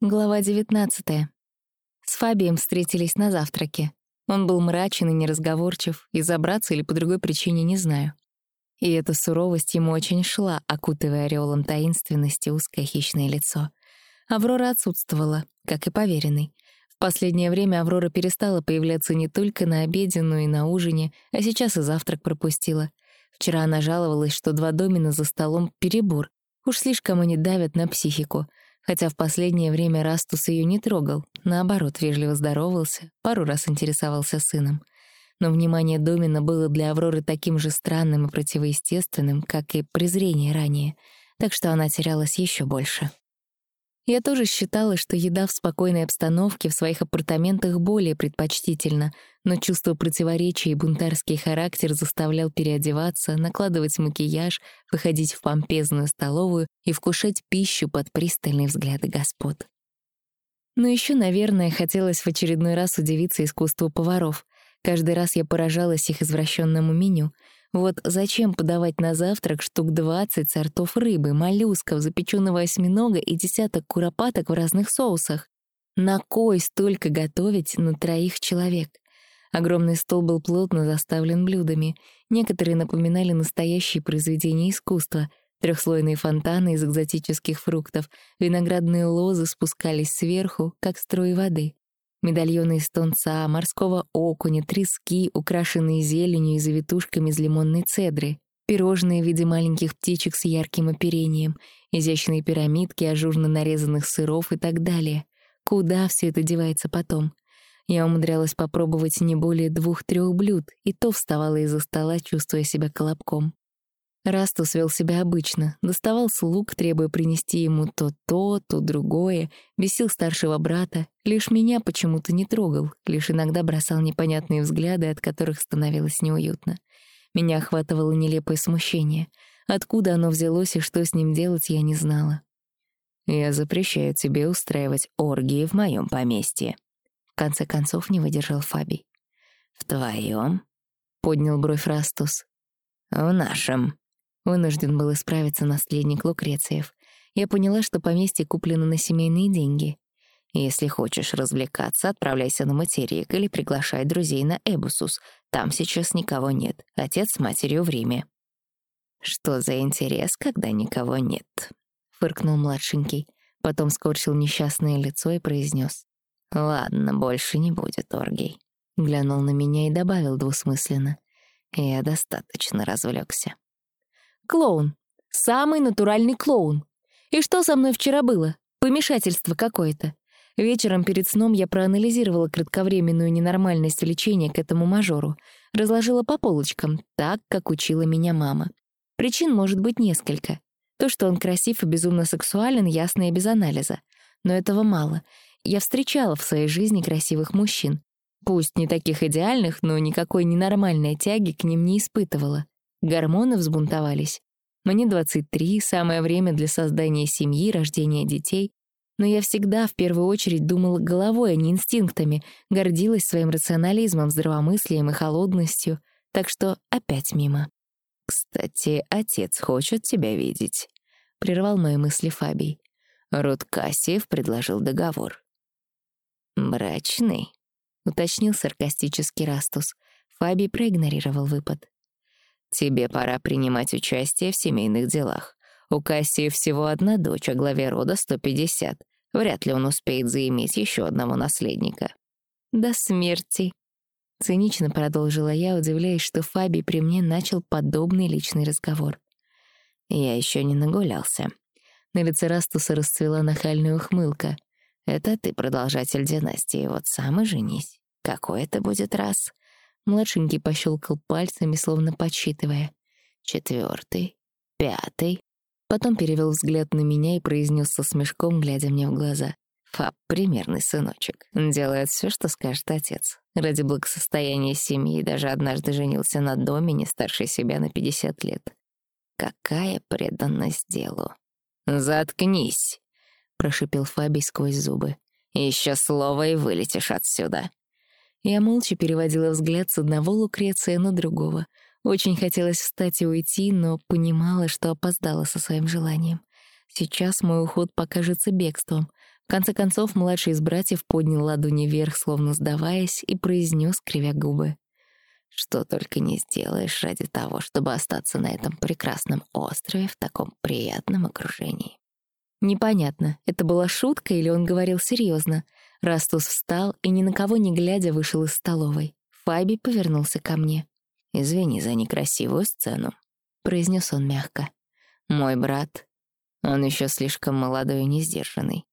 Глава 19. С Фабием встретились на завтраке. Он был мрачен и неразговорчив, и забраться или по другой причине не знаю. И эта суровость ему очень шла, окутывая ореолом таинственности узкое хищное лицо. Аврора отсутствовала, как и поверенный. В последнее время Аврора перестала появляться не только на обеде, но и на ужине, а сейчас и завтрак пропустила. Вчера она жаловалась, что два домина за столом — перебор. Уж слишком они давят на психику — хотя в последнее время Растус ее не трогал, наоборот, вежливо здоровался, пару раз интересовался сыном. Но внимание Домина было для Авроры таким же странным и противоестественным, как и презрение ранее, так что она терялась еще больше. Я тоже считала, что еда в спокойной обстановке в своих апартаментах более предпочтительна, но чувство противоречия и бунтарский характер заставлял переодеваться, накладывать макияж, выходить в помпезную столовую и вкушать пищу под пристальные взгляды господ. Но еще, наверное, хотелось в очередной раз удивиться искусству поваров. Каждый раз я поражалась их извращенному меню — вот зачем подавать на завтрак штук 20 сортов рыбы, моллюсков, запеченного осьминога и десяток куропаток в разных соусах? На кой столько готовить на троих человек? Огромный стол был плотно заставлен блюдами. Некоторые напоминали настоящие произведения искусства. Трехслойные фонтаны из экзотических фруктов, виноградные лозы спускались сверху, как струи воды. Медальоны из тонца, морского окуня, трески, украшенные зеленью и завитушками из лимонной цедры, пирожные в виде маленьких птичек с ярким оперением, изящные пирамидки ажурно нарезанных сыров и так далее. Куда все это девается потом? Я умудрялась попробовать не более двух-трех блюд, и то вставала из-за стола, чувствуя себя колобком. Растус вел себя обычно, доставал слуг, требуя принести ему то то, то другое, бесил старшего брата, лишь меня почему-то не трогал, лишь иногда бросал непонятные взгляды, от которых становилось неуютно. Меня охватывало нелепое смущение. Откуда оно взялось и что с ним делать, я не знала. «Я запрещаю тебе устраивать оргии в моем поместье», — в конце концов не выдержал Фабий. «В твоем?» — поднял бровь Растус. «В нашем», Вынужден был исправиться наследник Лукрециев. Я поняла, что поместье куплено на семейные деньги. Если хочешь развлекаться, отправляйся на материк или приглашай друзей на Эбусус. Там сейчас никого нет. Отец с матерью в Риме. «Что за интерес, когда никого нет?» — фыркнул младшенький. Потом скорчил несчастное лицо и произнес: «Ладно, больше не будет оргий». Глянул на меня и добавил двусмысленно. Я достаточно развлекся. Клоун. Самый натуральный клоун. И что со мной вчера было? Помешательство какое-то. Вечером перед сном я проанализировала кратковременную ненормальность влечения к этому мажору, разложила по полочкам, так, как учила меня мама. Причин может быть несколько. То, что он красив и безумно сексуален, ясно и без анализа. Но этого мало. Я встречала в своей жизни красивых мужчин. Пусть не таких идеальных, но никакой ненормальной тяги к ним не испытывала. Гормоны взбунтовались. Мне 23, самое время для создания семьи, рождения детей. Но я всегда в первую очередь думала головой, а не инстинктами, гордилась своим рационализмом, здравомыслием и холодностью. Так что опять мимо. «Кстати, отец хочет тебя видеть», — прервал мои мысли Фабий. Рут Кассиев предложил договор. «Брачный», — уточнил саркастический Растус. Фабий проигнорировал выпад. Тебе пора принимать участие в семейных делах. У Кассии всего одна дочь, а главе рода 150. Вряд ли он успеет заиметь еще одного наследника. До смерти. Цинично продолжила я, удивляясь, что Фаби при мне начал подобный личный разговор. Я еще не нагулялся. На лице Растуса расцвела нахальная ухмылка. «Это ты продолжатель династии, вот сам и женись. Какой это будет раз?» Младшенький пощелкал пальцами, словно подсчитывая. Четвертый, пятый. Потом перевел взгляд на меня и произнес со смешком, глядя мне в глаза. Фаб — примерный сыночек. Делает все, что скажет отец. Ради благосостояния семьи даже однажды женился на доме, не старше себя на 50 лет. Какая преданность делу. «Заткнись!» — прошипел Фаби сквозь зубы. «Еще слово, и вылетишь отсюда!» Я молча переводила взгляд с одного Лукреция на другого. Очень хотелось встать и уйти, но понимала, что опоздала со своим желанием. Сейчас мой уход покажется бегством. В конце концов, младший из братьев поднял ладони вверх, словно сдаваясь, и произнес, кривя губы. «Что только не сделаешь ради того, чтобы остаться на этом прекрасном острове в таком приятном окружении». Непонятно, это была шутка или он говорил серьезно. Растус встал и, ни на кого не глядя, вышел из столовой. Фаби повернулся ко мне. «Извини за некрасивую сцену», — произнес он мягко. «Мой брат, он еще слишком молодой и несдержанный.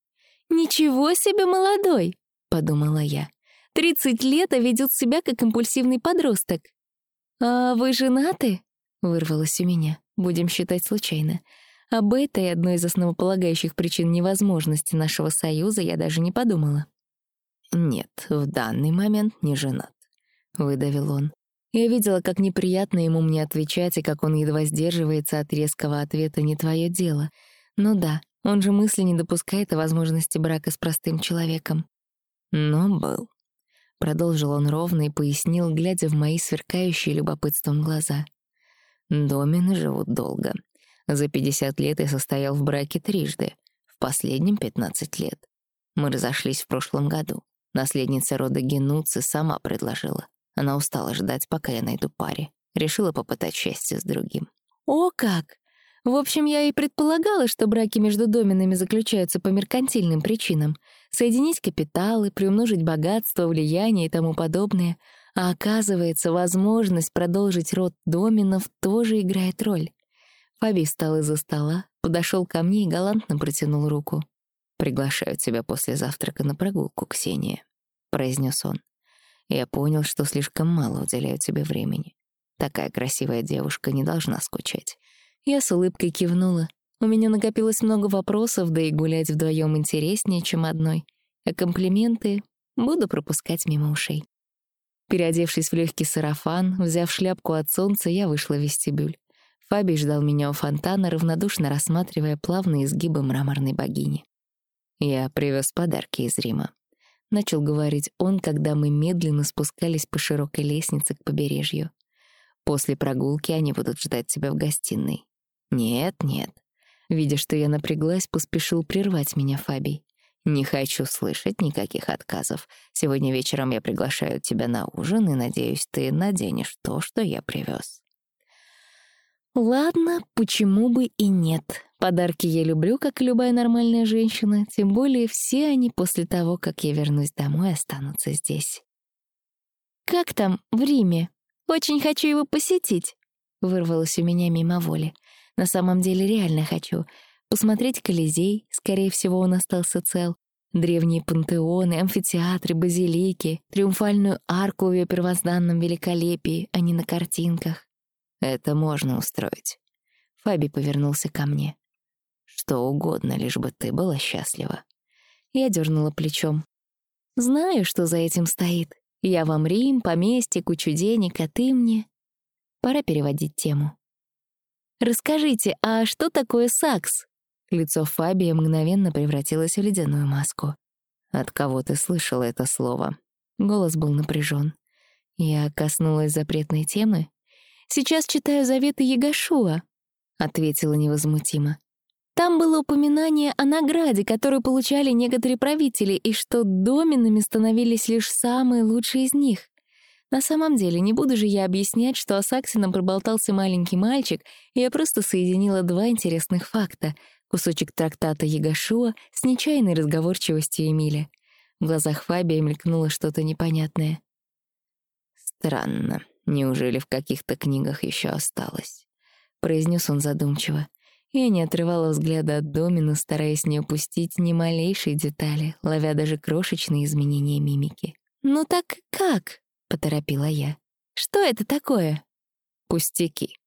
«Ничего себе молодой!» — подумала я. «Тридцать лет, а ведет себя как импульсивный подросток». «А вы женаты?» — вырвалось у меня. Будем считать случайно. Об этой, одной из основополагающих причин невозможности нашего союза, я даже не подумала. «Нет, в данный момент не женат», — выдавил он. Я видела, как неприятно ему мне отвечать, и как он едва сдерживается от резкого ответа «не твое дело». Ну да, он же мысли не допускает о возможности брака с простым человеком. Но был. Продолжил он ровно и пояснил, глядя в мои сверкающие любопытством глаза. Домины живут долго. За 50 лет я состоял в браке трижды, в последнем — 15 лет. Мы разошлись в прошлом году. Наследница рода Генуци сама предложила. Она устала ждать, пока я найду паре. Решила попытать счастье с другим. «О как! В общем, я и предполагала, что браки между доменами заключаются по меркантильным причинам. Соединить капиталы, приумножить богатство, влияние и тому подобное. А оказывается, возможность продолжить род доменов тоже играет роль. Фаби встал из-за стола, подошел ко мне и галантно протянул руку. «Приглашаю тебя после завтрака на прогулку, Ксения», — произнес он. «Я понял, что слишком мало уделяю тебе времени. Такая красивая девушка не должна скучать. Я с улыбкой кивнула. У меня накопилось много вопросов, да и гулять вдвоем интереснее, чем одной. А комплименты буду пропускать мимо ушей. Переодевшись в легкий сарафан, взяв шляпку от солнца, я вышла в вестибюль. Фаби ждал меня у фонтана, равнодушно рассматривая плавные изгибы мраморной богини. «Я привез подарки из Рима», — начал говорить он, когда мы медленно спускались по широкой лестнице к побережью. «После прогулки они будут ждать тебя в гостиной. «Нет, нет». Видя, что я напряглась, поспешил прервать меня Фабий. «Не хочу слышать никаких отказов. Сегодня вечером я приглашаю тебя на ужин, и, надеюсь, ты наденешь то, что я привез. Ладно, почему бы и нет. Подарки я люблю, как и любая нормальная женщина, тем более все они после того, как я вернусь домой, останутся здесь. «Как там, в Риме? Очень хочу его посетить», — вырвалось у меня мимо воли. На самом деле реально хочу. Посмотреть Колизей, скорее всего, он остался цел. Древние пантеоны, амфитеатры, базилики, триумфальную арку в ее первозданном великолепии, а не на картинках. Это можно устроить. Фаби повернулся ко мне. Что угодно, лишь бы ты была счастлива. Я дернула плечом. Знаю, что за этим стоит. Я вам Рим, поместье, кучу денег, а ты мне... Пора переводить тему. «Расскажите, а что такое сакс?» Лицо Фабия мгновенно превратилось в ледяную маску. «От кого ты слышала это слово?» Голос был напряжен. Я коснулась запретной темы. «Сейчас читаю заветы Ягашуа», — ответила невозмутимо. «Там было упоминание о награде, которую получали некоторые правители, и что доменами становились лишь самые лучшие из них. На самом деле, не буду же я объяснять, что о Саксином проболтался маленький мальчик, я просто соединила два интересных факта — кусочек трактата Ягашуа с нечаянной разговорчивостью Эмиля. В глазах Фабия мелькнуло что-то непонятное. «Странно. Неужели в каких-то книгах еще осталось?» — произнес он задумчиво. Я не отрывала взгляда от Домина, стараясь не упустить ни малейшей детали, ловя даже крошечные изменения мимики. «Ну так как?» — поторопила я. «Что это такое?» «Пустяки».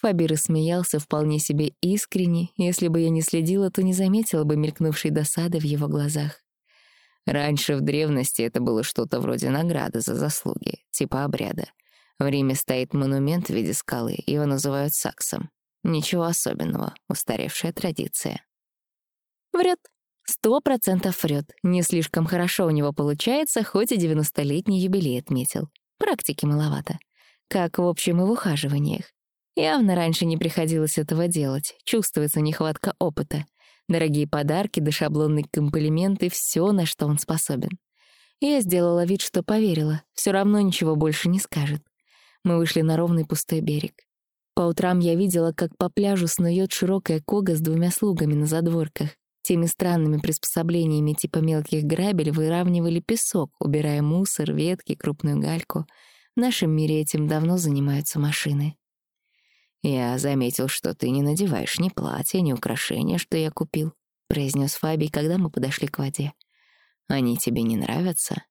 Фаби рассмеялся вполне себе искренне. Если бы я не следила, то не заметила бы мелькнувшей досады в его глазах. Раньше в древности это было что-то вроде награды за заслуги, типа обряда. В Риме стоит монумент в виде скалы, его называют саксом. Ничего особенного, устаревшая традиция. Врет. Сто процентов врет. Не слишком хорошо у него получается, хоть и девяностолетний юбилей отметил. Практики маловато. Как, в общем, и в ухаживаниях. Явно раньше не приходилось этого делать, чувствуется нехватка опыта. Дорогие подарки да шаблонные комплименты — все, на что он способен. Я сделала вид, что поверила, все равно ничего больше не скажет. Мы вышли на ровный пустой берег. По утрам я видела, как по пляжу снует широкая кога с двумя слугами на задворках. Теми странными приспособлениями типа мелких грабель выравнивали песок, убирая мусор, ветки, крупную гальку. В нашем мире этим давно занимаются машины. «Я заметил, что ты не надеваешь ни платья, ни украшения, что я купил», — произнес Фаби, когда мы подошли к воде. Они тебе не нравятся?»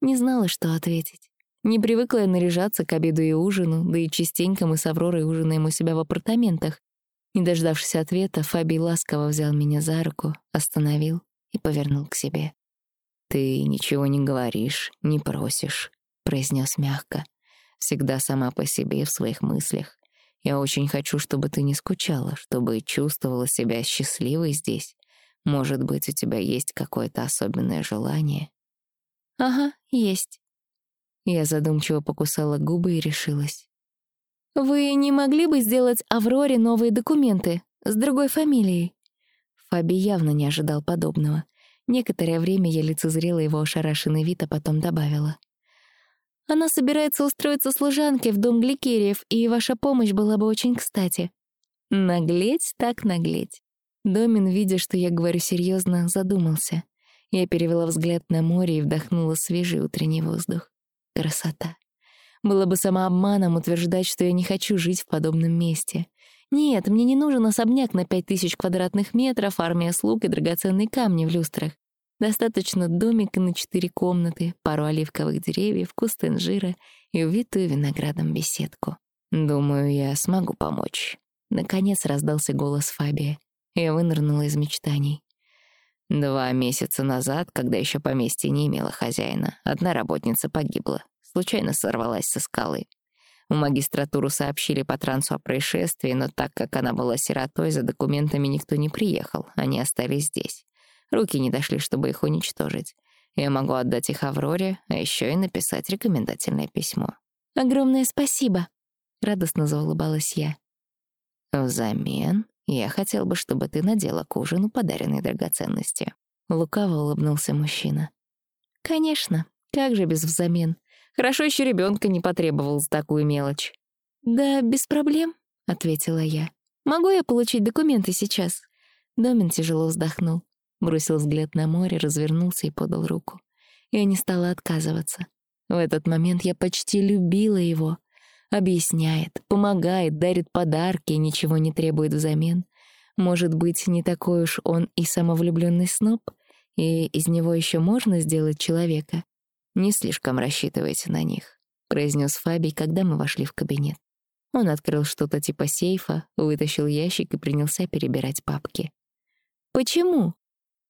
Не знала, что ответить. Не привыкла я наряжаться к обеду и ужину, да и частенько мы с Авророй ужинаем у себя в апартаментах. Не дождавшись ответа, Фабий ласково взял меня за руку, остановил и повернул к себе. «Ты ничего не говоришь, не просишь», — произнес мягко. «Всегда сама по себе в своих мыслях. Я очень хочу, чтобы ты не скучала, чтобы чувствовала себя счастливой здесь, может быть, у тебя есть какое-то особенное желание? Ага, есть. Я задумчиво покусала губы и решилась. Вы не могли бы сделать Авроре новые документы с другой фамилией? Фаби явно не ожидал подобного. Некоторое время я лицезрела его ошарашенный вид, а потом добавила. Она собирается устроиться служанкой в дом Гликериев, и ваша помощь была бы очень кстати. Наглеть так наглеть. Домин, видя, что я говорю серьезно, задумался. Я перевела взгляд на море и вдохнула свежий утренний воздух. Красота. Было бы самообманом утверждать, что я не хочу жить в подобном месте. Нет, мне не нужен особняк на пять тысяч квадратных метров, армия слуг и драгоценные камни в люстрах. Достаточно домика на четыре комнаты, пару оливковых деревьев, куст инжира и увитую виноградом беседку. Думаю, я смогу помочь. Наконец раздался голос Фабия. Я вынырнула из мечтаний. Два месяца назад, когда еще поместье не имело хозяина, одна работница погибла, случайно сорвалась со скалы. В магистратуру сообщили по трансу о происшествии, но так как она была сиротой, за документами никто не приехал, они остались здесь. Руки не дошли, чтобы их уничтожить. Я могу отдать их Авроре, а еще и написать рекомендательное письмо. «Огромное спасибо!» — радостно заулыбалась я. «Взамен я хотел бы, чтобы ты надела к ужину подаренные драгоценности». Лукаво улыбнулся мужчина. «Конечно. Как же без взамен? Хорошо еще ребенка не потребовал за такую мелочь». «Да, без проблем», — ответила я. «Могу я получить документы сейчас?» Домин тяжело вздохнул, бросил взгляд на море, развернулся и подал руку. Я не стала отказываться. В этот момент я почти любила его. Объясняет, помогает, дарит подарки, ничего не требует взамен. Может быть, не такой уж он и самовлюбленный сноб, и из него еще можно сделать человека. Не слишком рассчитывайте на них, произнес Фабий, когда мы вошли в кабинет. Он открыл что-то типа сейфа, вытащил ящик и принялся перебирать папки. «Почему?»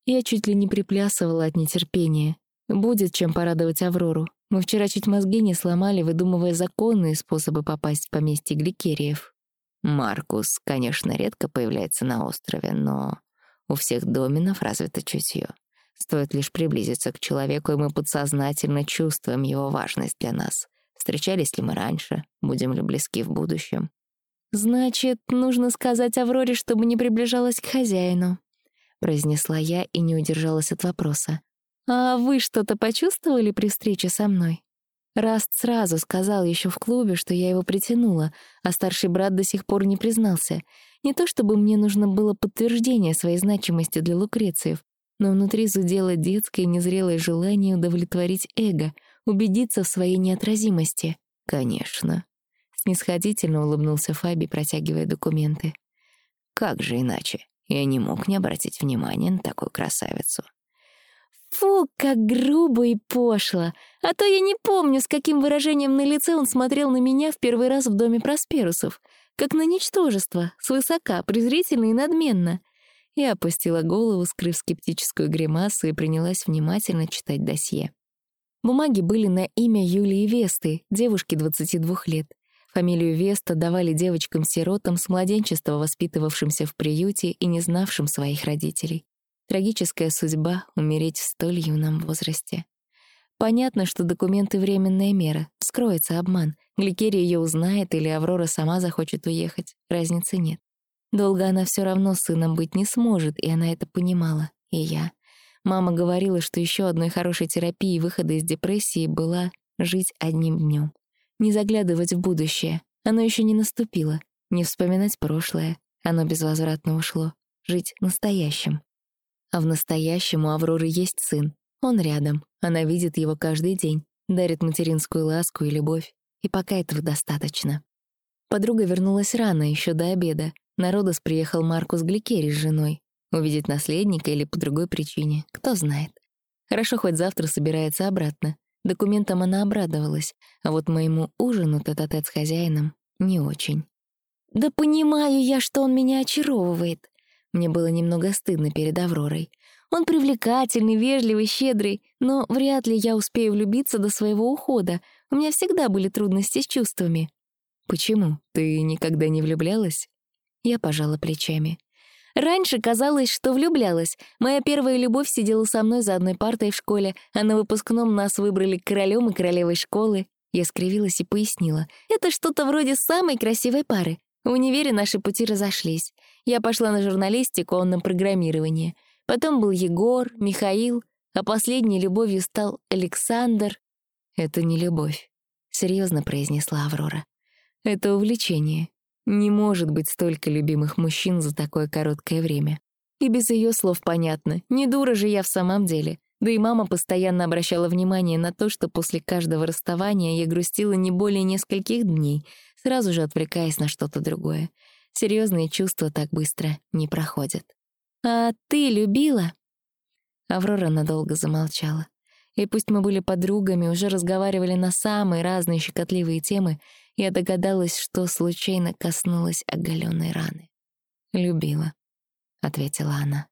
Я чуть ли не приплясывала от нетерпения. Будет чем порадовать Аврору. Мы вчера чуть мозги не сломали, выдумывая законные способы попасть в поместье Гликериев. Маркус, конечно, редко появляется на острове, но у всех доминов развито чутье. Стоит лишь приблизиться к человеку, и мы подсознательно чувствуем его важность для нас. Встречались ли мы раньше, будем ли близки в будущем. «Значит, нужно сказать Авроре, чтобы не приближалась к хозяину», — произнесла я и не удержалась от вопроса. «А вы что-то почувствовали при встрече со мной?» Раст сразу сказал еще в клубе, что я его притянула, а старший брат до сих пор не признался. Не то чтобы мне нужно было подтверждение своей значимости для лукрециев, но внутри зудело детское незрелое желание удовлетворить эго, убедиться в своей неотразимости. «Конечно», — снисходительно улыбнулся Фаби, протягивая документы. «Как же иначе? Я не мог не обратить внимания на такую красавицу». Фу, как грубо и пошло. А то я не помню, с каким выражением на лице он смотрел на меня в первый раз в доме Просперусов. Как на ничтожество, свысока, презрительно и надменно. Я опустила голову, скрыв скептическую гримасу, и принялась внимательно читать досье. Бумаги были на имя Юлии Весты, девушки 22 лет. Фамилию Веста давали девочкам-сиротам с младенчества, воспитывавшимся в приюте и не знавшим своих родителей. Трагическая судьба — умереть в столь юном возрасте. Понятно, что документы — временная мера. Скроется обман. Гликерия ее узнает или Аврора сама захочет уехать. Разницы нет. Долго она все равно сыном быть не сможет, и она это понимала. И я. Мама говорила, что еще одной хорошей терапией выхода из депрессии была жить одним днем. Не заглядывать в будущее. Оно еще не наступило. Не вспоминать прошлое. Оно безвозвратно ушло. Жить настоящим. А в настоящем у Авроры есть сын. Он рядом. Она видит его каждый день. Дарит материнскую ласку и любовь. И пока этого достаточно. Подруга вернулась рано, еще до обеда. На Родос приехал Маркус Гликери с женой. Увидеть наследника или по другой причине, кто знает. Хорошо, хоть завтра собирается обратно. Документам она обрадовалась, а вот моему ужину тет-а-тет с хозяином не очень. «Да понимаю я, что он меня очаровывает». Мне было немного стыдно перед Авророй. Он привлекательный, вежливый, щедрый, но вряд ли я успею влюбиться до своего ухода. У меня всегда были трудности с чувствами. «Почему? Ты никогда не влюблялась?» Я пожала плечами. Раньше казалось, что влюблялась. Моя первая любовь сидела со мной за одной партой в школе, а на выпускном нас выбрали королем и королевой школы. Я скривилась и пояснила. Это что-то вроде самой красивой пары. В универе наши пути разошлись. Я пошла на журналистику, он на программирование. Потом был Егор, Михаил, а последней любовью стал Александр. «Это не любовь», — серьезно произнесла Аврора. «Это увлечение. Не может быть столько любимых мужчин за такое короткое время. И без ее слов понятно, не дура же я в самом деле. Да и мама постоянно обращала внимание на то, что после каждого расставания я грустила не более нескольких дней, сразу же отвлекаясь на что-то другое. Серьезные чувства так быстро не проходят. «А ты любила?» Аврора надолго замолчала. И пусть мы были подругами, уже разговаривали на самые разные щекотливые темы, я догадалась, что случайно коснулась оголенной раны. «Любила», — ответила она.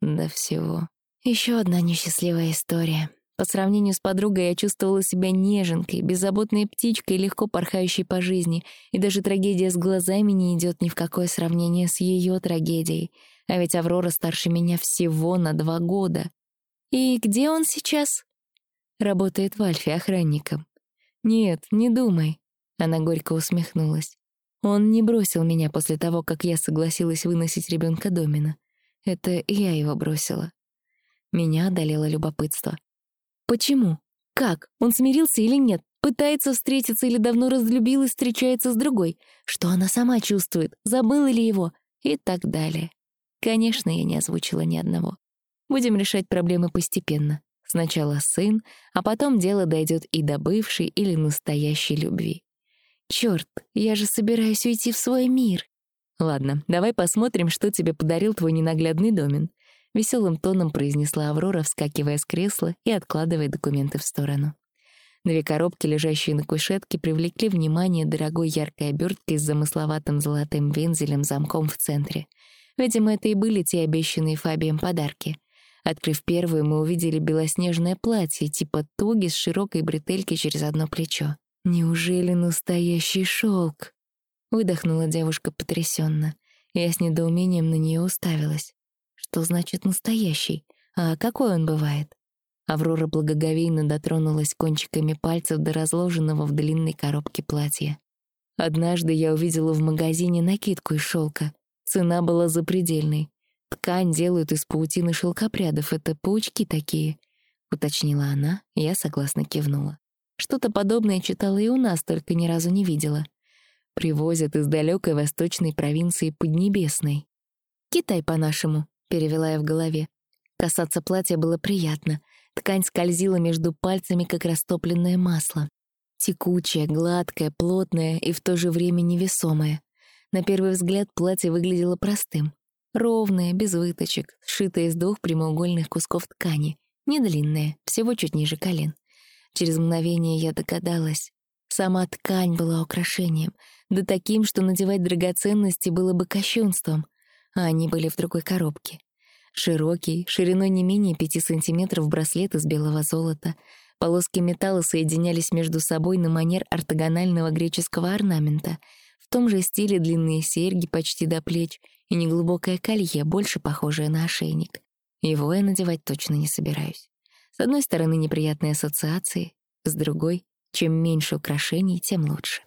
«До всего». Еще одна несчастливая история. По сравнению с подругой я чувствовала себя неженкой, беззаботной птичкой, легко порхающей по жизни, и даже трагедия с глазами не идет ни в какое сравнение с ее трагедией. А ведь Аврора старше меня всего на два года. И где он сейчас? Работает в Альфе охранником. Нет, не думай. Она горько усмехнулась. Он не бросил меня после того, как я согласилась выносить ребенка Домина. Это я его бросила. Меня одолело любопытство. Почему? Как? Он смирился или нет? Пытается встретиться или давно разлюбил и встречается с другой? Что она сама чувствует? Забыла ли его? И так далее. Конечно, я не озвучила ни одного. Будем решать проблемы постепенно. Сначала сын, а потом дело дойдет и до бывшей или настоящей любви. Черт, я же собираюсь уйти в свой мир. Ладно, давай посмотрим, что тебе подарил твой ненаглядный домен. Веселым тоном произнесла Аврора, вскакивая с кресла и откладывая документы в сторону. Две коробки, лежащие на кушетке, привлекли внимание дорогой яркой оберткой с замысловатым золотым вензелем замком в центре. Видимо, это и были те обещанные Фабием подарки. Открыв первую, мы увидели белоснежное платье, типа туги с широкой бретелькой через одно плечо. «Неужели настоящий шелк? Выдохнула девушка потрясенно. Я с недоумением на нее уставилась. Что значит настоящий? А какой он бывает? Аврора благоговейно дотронулась кончиками пальцев до разложенного в длинной коробке платья. Однажды я увидела в магазине накидку из шелка. Цена была запредельной. Ткань делают из паутины шелкопрядов, это паучки такие, уточнила она, я согласно кивнула. Что-то подобное читала и у нас, только ни разу не видела. Привозят из далекой восточной провинции Поднебесной. «Китай по-нашему», — перевела я в голове. Касаться платья было приятно. Ткань скользила между пальцами, как растопленное масло. Текучая, гладкая, плотная и в то же время невесомая. На первый взгляд платье выглядело простым. Ровное, без выточек, сшитое из двух прямоугольных кусков ткани. Не длинное, всего чуть ниже колен. Через мгновение я догадалась. Сама ткань была украшением, да таким, что надевать драгоценности было бы кощунством, а они были в другой коробке. Широкий, шириной не менее пяти сантиметров браслет из белого золота. Полоски металла соединялись между собой на манер ортогонального греческого орнамента. В том же стиле длинные серьги почти до плеч и неглубокое колье, больше похожее на ошейник. Его я надевать точно не собираюсь. С одной стороны, неприятные ассоциации, с другой — чем меньше украшений, тем лучше.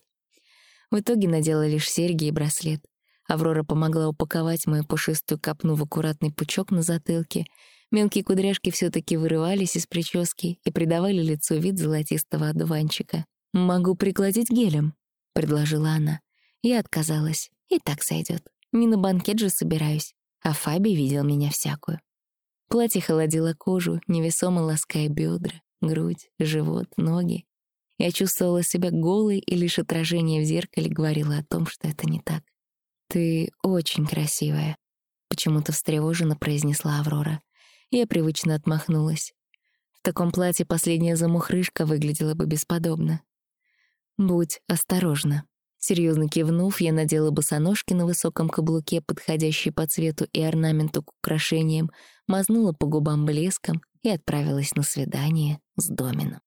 В итоге надела лишь серьги и браслет. Аврора помогла упаковать мою пушистую копну в аккуратный пучок на затылке. Мелкие кудряшки все таки вырывались из прически и придавали лицу вид золотистого одуванчика. «Могу прикладить гелем», — предложила она. Я отказалась. И так сойдет. Не на банкет же собираюсь. А Фаби видел меня всякую. Платье холодило кожу, невесомо лаская бедра, грудь, живот, ноги. Я чувствовала себя голой, и лишь отражение в зеркале говорило о том, что это не так. «Ты очень красивая», — почему-то встревоженно произнесла Аврора. Я привычно отмахнулась. В таком платье последняя замухрышка выглядела бы бесподобно. «Будь осторожна». Серьезно кивнув, я надела босоножки на высоком каблуке, подходящие по цвету и орнаменту к украшениям, мазнула по губам блеском и отправилась на свидание с Домином.